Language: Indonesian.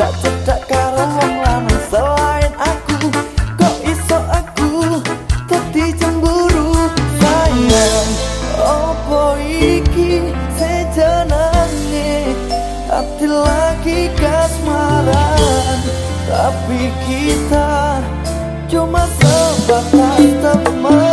Tak cedak karo wong lanang selain aku. Kok iso aku Tadi cemburu? Sayang oh Opo iki Sejanane Hati lagi kasmaran Tapi kita Cuma sebatas teman.